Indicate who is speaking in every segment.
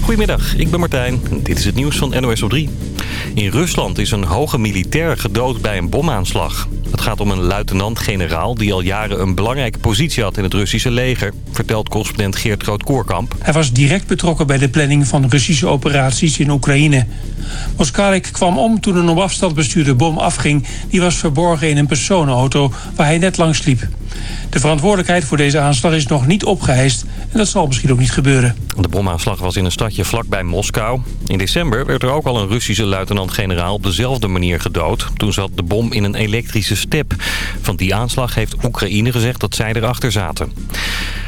Speaker 1: Goedemiddag, ik ben Martijn. Dit is het nieuws van NOS op 3. In Rusland is een hoge militair gedood bij een bomaanslag. Het gaat om een luitenant-generaal die al jaren een belangrijke positie had in het Russische leger, vertelt correspondent Geert Groot-Koorkamp.
Speaker 2: Hij was direct betrokken bij de planning van Russische operaties in Oekraïne. Moskalek kwam om toen een op afstand bestuurde bom afging. Die was verborgen in een personenauto waar hij net langs liep. De verantwoordelijkheid voor deze aanslag is nog niet opgeheist en dat zal misschien ook niet gebeuren.
Speaker 1: De bomaanslag was in een stadje vlakbij Moskou. In december werd er ook al een Russische luitenant-generaal op dezelfde manier gedood. Toen zat de bom in een elektrische step. Van die aanslag heeft Oekraïne gezegd dat zij erachter zaten.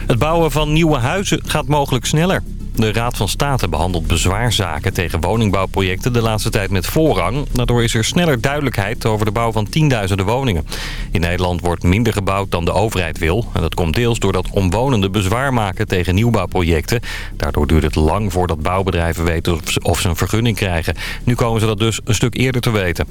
Speaker 1: Het bouwen van nieuwe huizen gaat mogelijk sneller. De Raad van State behandelt bezwaarzaken tegen woningbouwprojecten de laatste tijd met voorrang. Daardoor is er sneller duidelijkheid over de bouw van tienduizenden woningen. In Nederland wordt minder gebouwd dan de overheid wil. En dat komt deels doordat omwonenden bezwaar maken tegen nieuwbouwprojecten. Daardoor duurt het lang voordat bouwbedrijven weten of ze een vergunning krijgen. Nu komen ze dat dus een stuk eerder te weten.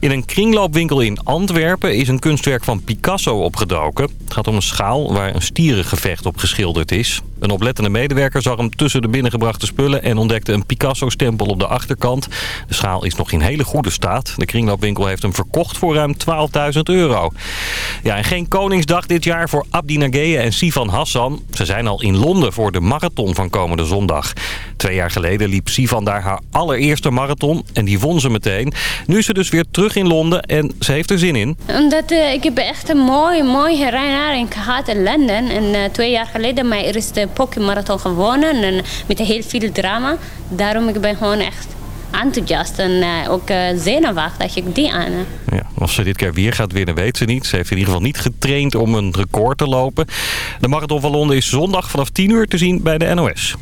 Speaker 1: In een kringloopwinkel in Antwerpen is een kunstwerk van Picasso opgedoken. Het gaat om een schaal waar een stierengevecht op geschilderd is. Een oplettende medewerker zag hem tussen de binnengebrachte spullen... en ontdekte een Picasso-stempel op de achterkant. De schaal is nog in hele goede staat. De kringloopwinkel heeft hem verkocht voor ruim 12.000 euro. Ja, en geen Koningsdag dit jaar voor Abdi Nageye en Sivan Hassan. Ze zijn al in Londen voor de marathon van komende zondag. Twee jaar geleden liep Sivan daar haar allereerste marathon en die won ze meteen. Nu is ze dus weer terug in Londen en ze heeft er zin in.
Speaker 3: Omdat uh, ik heb echt een mooie, mooie herinnering gehad in Londen. En uh, twee jaar geleden mijn eerste Pokémon-marathon gewonnen. En met heel veel drama. Daarom ik ben gewoon echt enthousiast en uh, ook uh, zenuwachtig dat ik die aan.
Speaker 1: Ja, of ze dit keer weer gaat winnen weet ze niet. Ze heeft in ieder geval niet getraind om een record te lopen. De Marathon van Londen is zondag vanaf 10 uur te zien bij de NOS.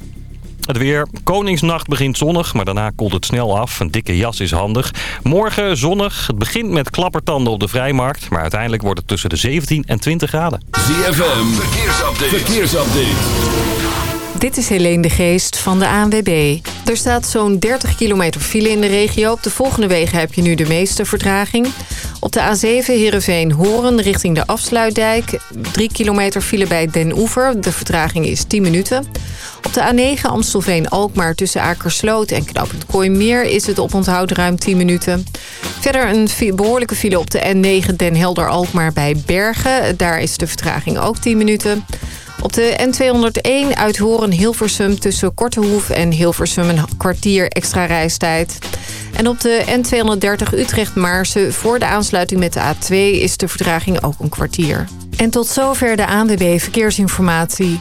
Speaker 1: Het weer. Koningsnacht begint zonnig, maar daarna koelt het snel af. Een dikke jas is handig. Morgen zonnig. Het begint met klappertanden op de vrijmarkt. Maar uiteindelijk wordt het tussen de 17 en 20 graden.
Speaker 4: ZFM. Verkeersupdate. Verkeersupdate.
Speaker 5: Dit is Helene de Geest van de ANWB. Er staat zo'n 30 kilometer file in de regio. Op de volgende wegen heb je nu de meeste vertraging. Op de A7 Heerenveen-Horen richting de Afsluitdijk. 3 kilometer file bij Den Oever. De vertraging is 10 minuten. Op de A9 Amstelveen-Alkmaar tussen Akersloot en Knoopend Kooimeer... is het oponthoud ruim 10 minuten. Verder een behoorlijke file op de N9 Den Helder-Alkmaar bij Bergen. Daar is de vertraging ook 10 minuten. Op de N201 uit Horen-Hilversum tussen Kortehoef en Hilversum... een kwartier extra reistijd. En op de N230 Utrecht-Maarsen voor de aansluiting met de A2... is de vertraging ook een kwartier. En tot zover de ANWB Verkeersinformatie.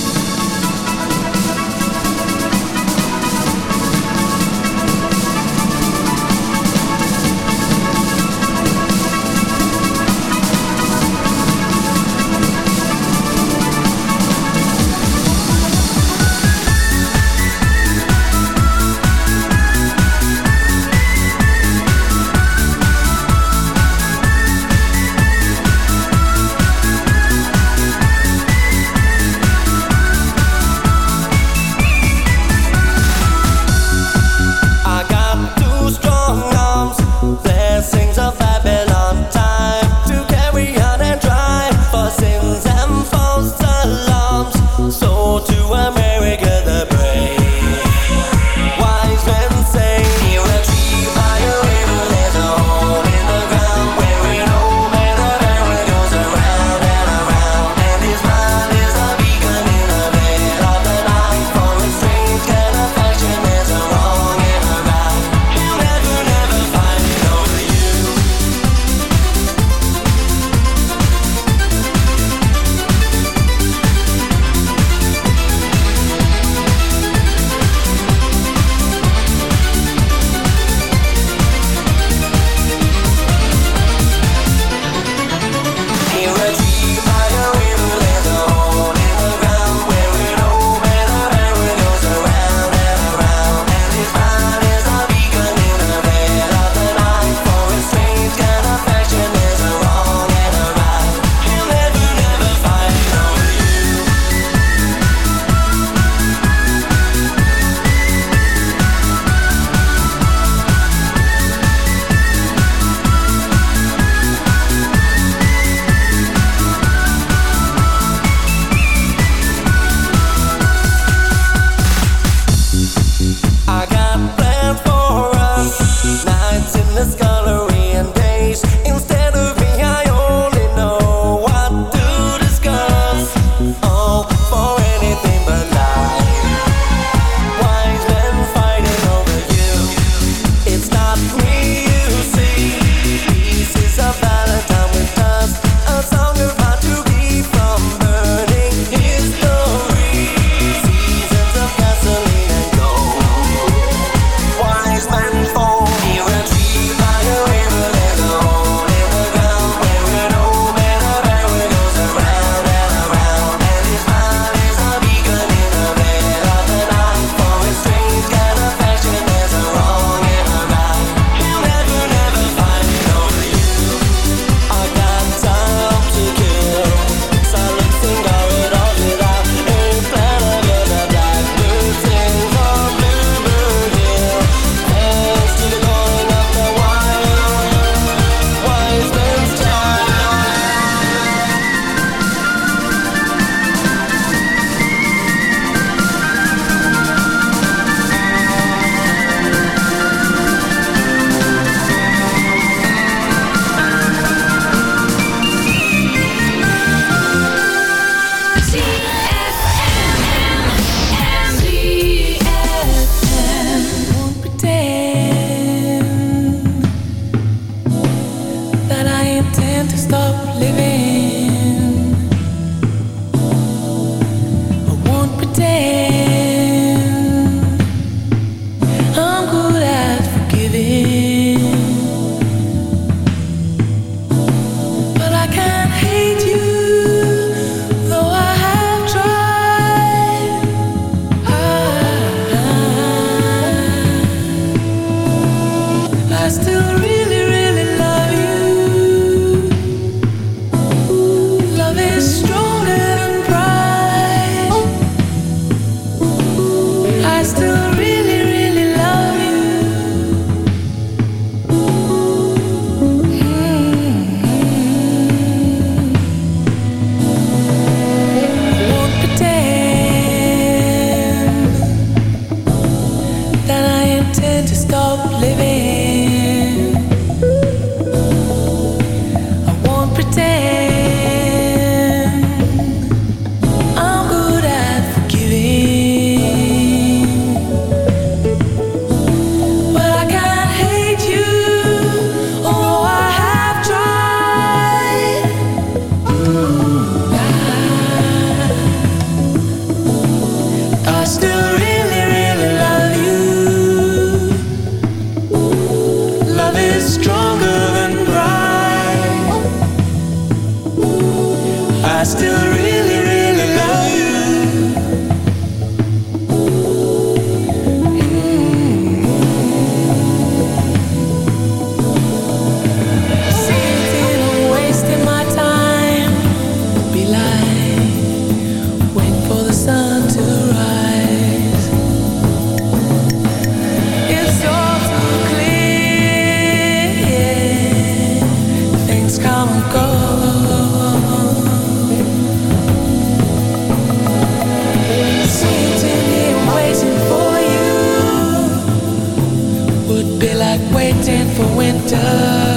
Speaker 6: done.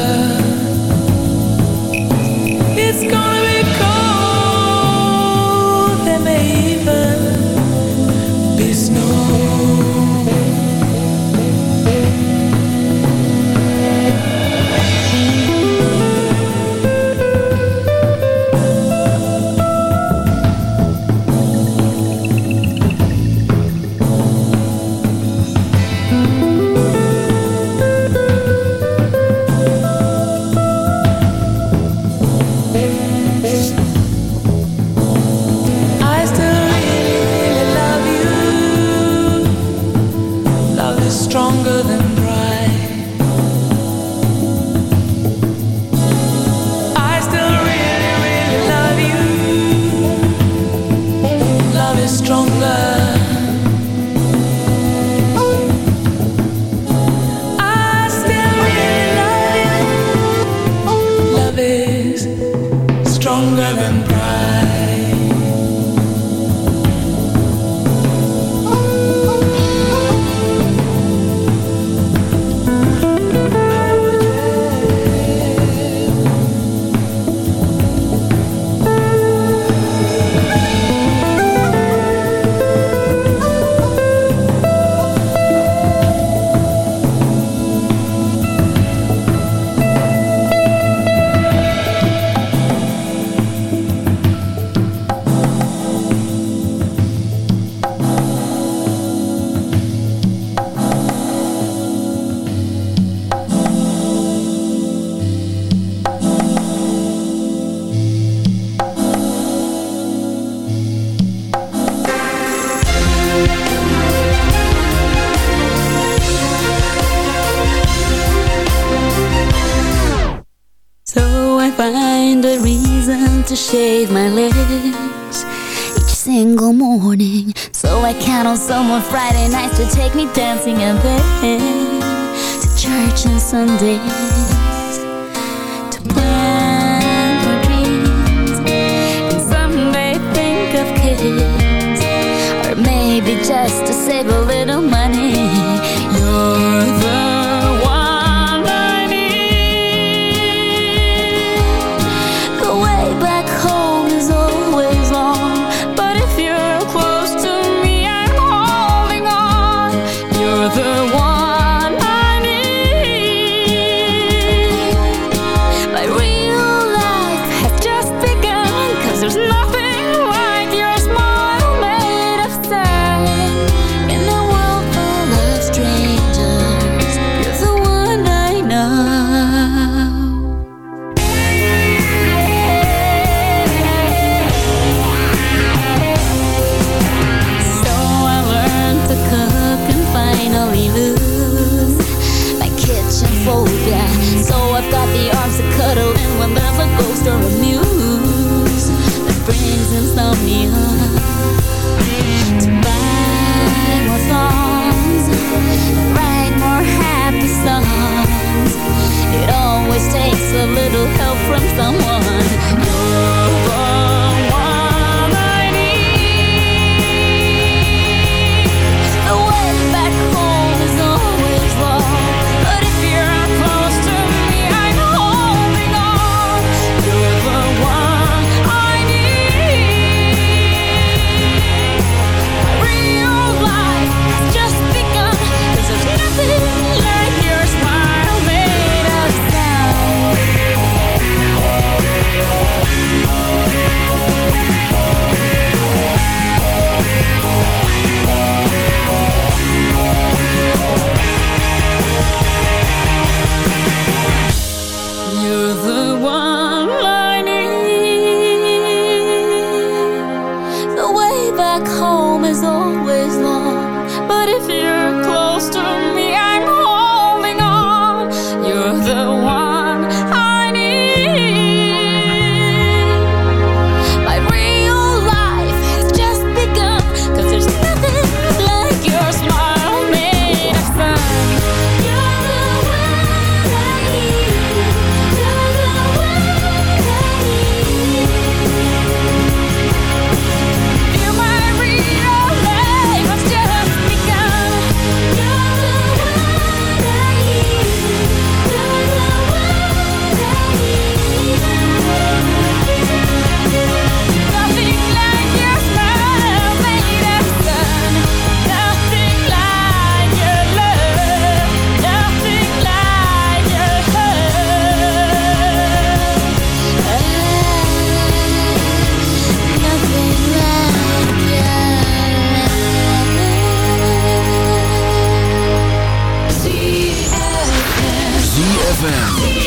Speaker 7: shave my legs each single morning. So I count on someone Friday nights to take me dancing and then to church on Sundays. to plan our dreams, and someday think of kids, Or maybe just to save a little money
Speaker 4: ZFM.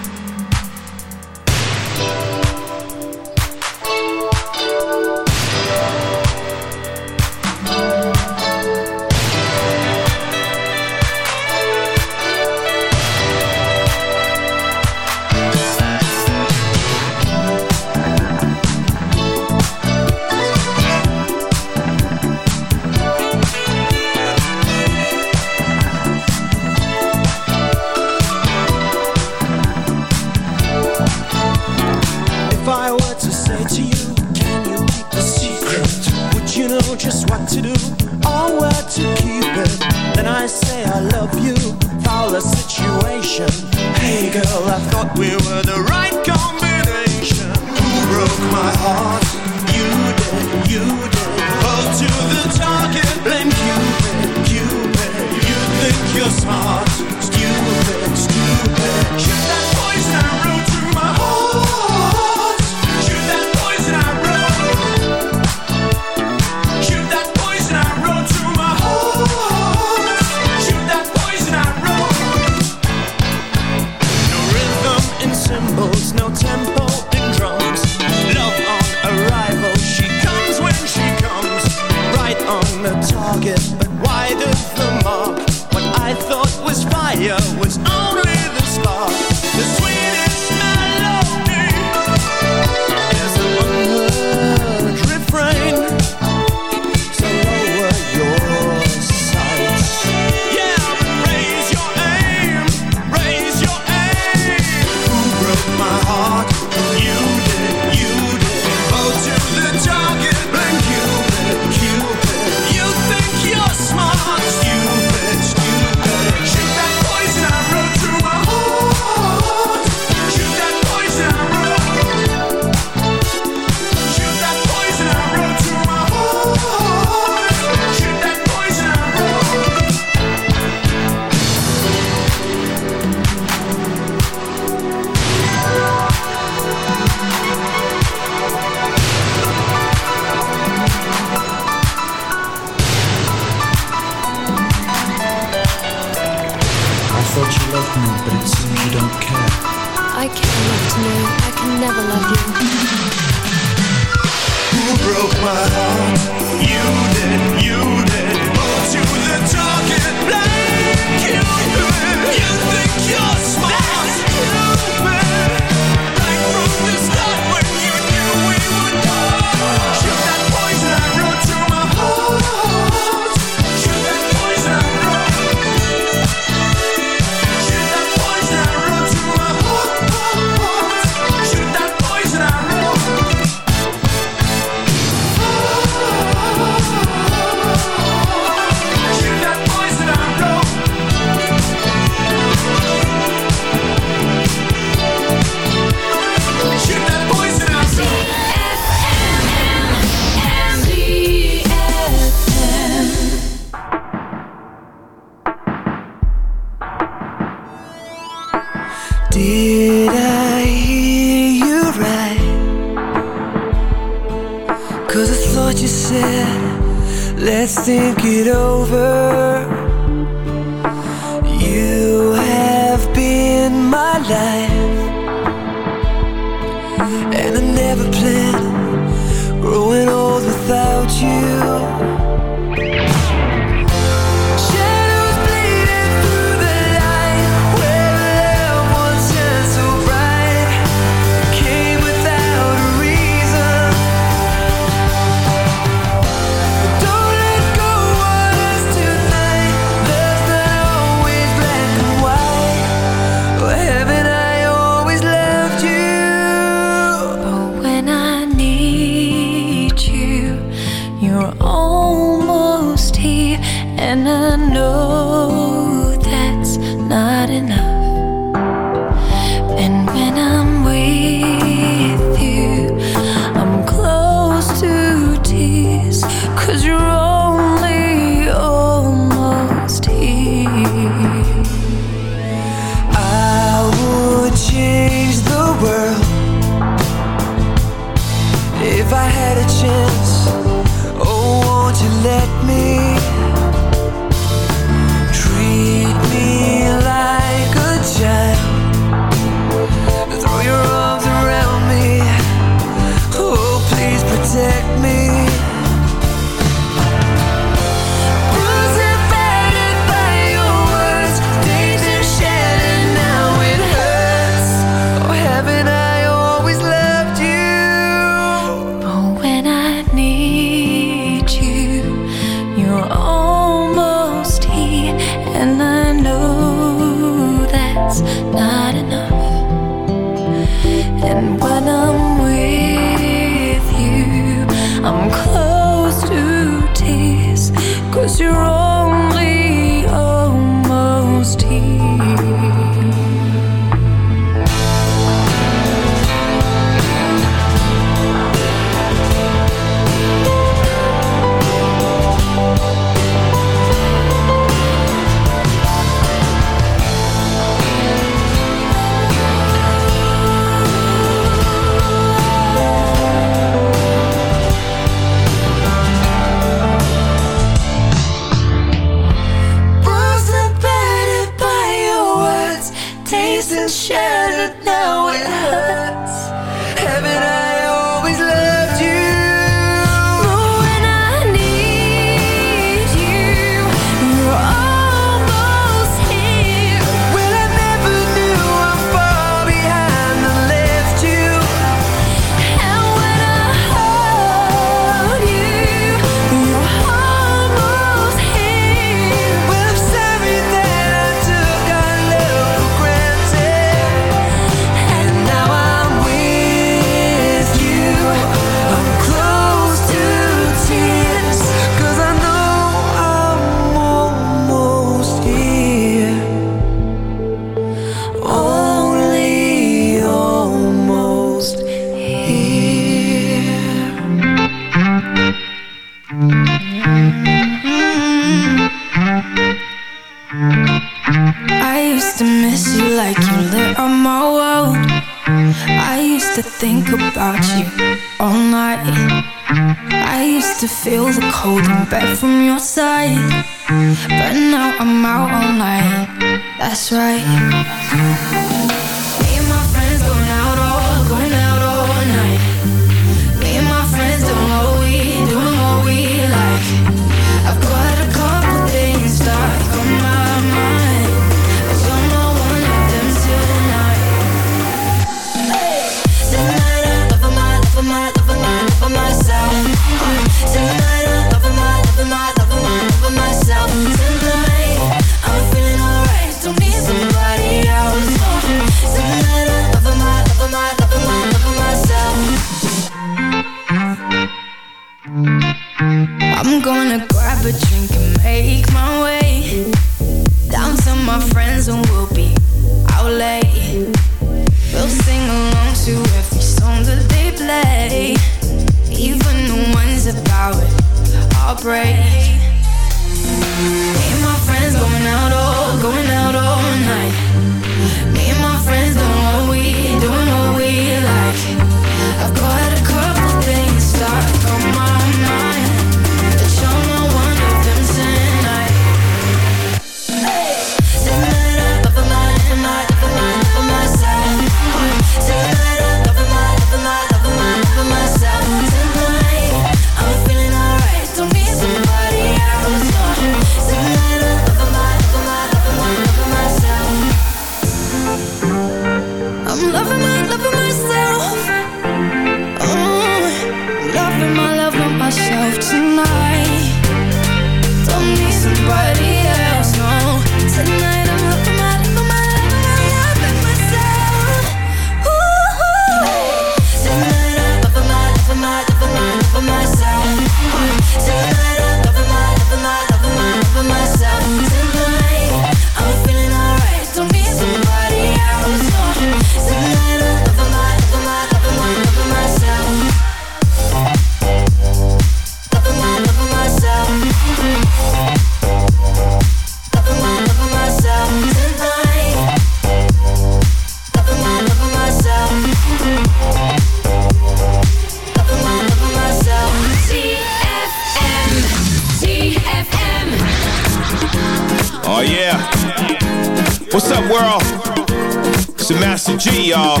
Speaker 8: Master G, y'all.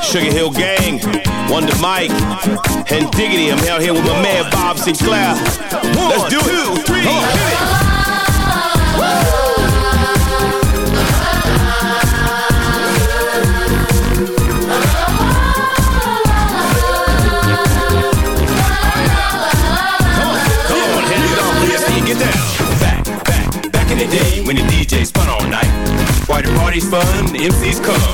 Speaker 8: Sugar Hill Gang, Wonder Mike, and Diggity. I'm out here with my man Bob Sinclair. Let's do it. Two, three, hit it. Come on, hands on, please. See you get down. Back, back, back in the day when the DJ spun all night. Why the party's fun, the MCs come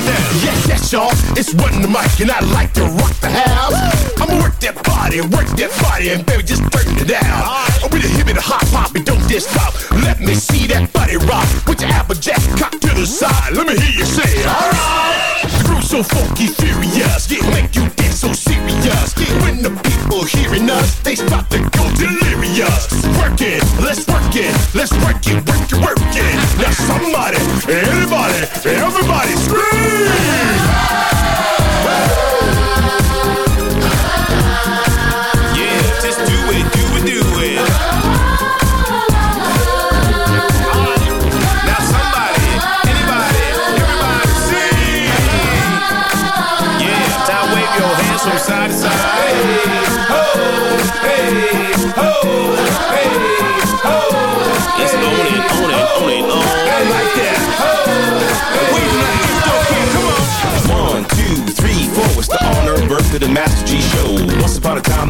Speaker 8: come on and get down.
Speaker 9: Yes, yes, y'all. It's one the mic, and I like to rock the house. I'ma work that body, work that body, and baby, just turn it down. With a hip and a hop hop, and don't diss stop. Let me see that body rock. Put your applejack cock to the side. Let me hear you say, alright. The groove so funky, furious, yeah, make you dance so serious. Yeah, when the people hearing us, they start to go delirious. Work it, let's work it, let's work it, work it, work it.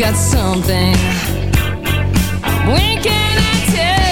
Speaker 10: got something. When
Speaker 7: can I tell?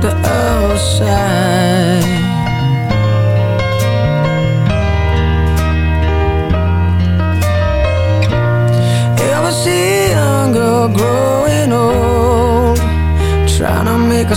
Speaker 7: the outside Ever see a young girl growing old Trying to make a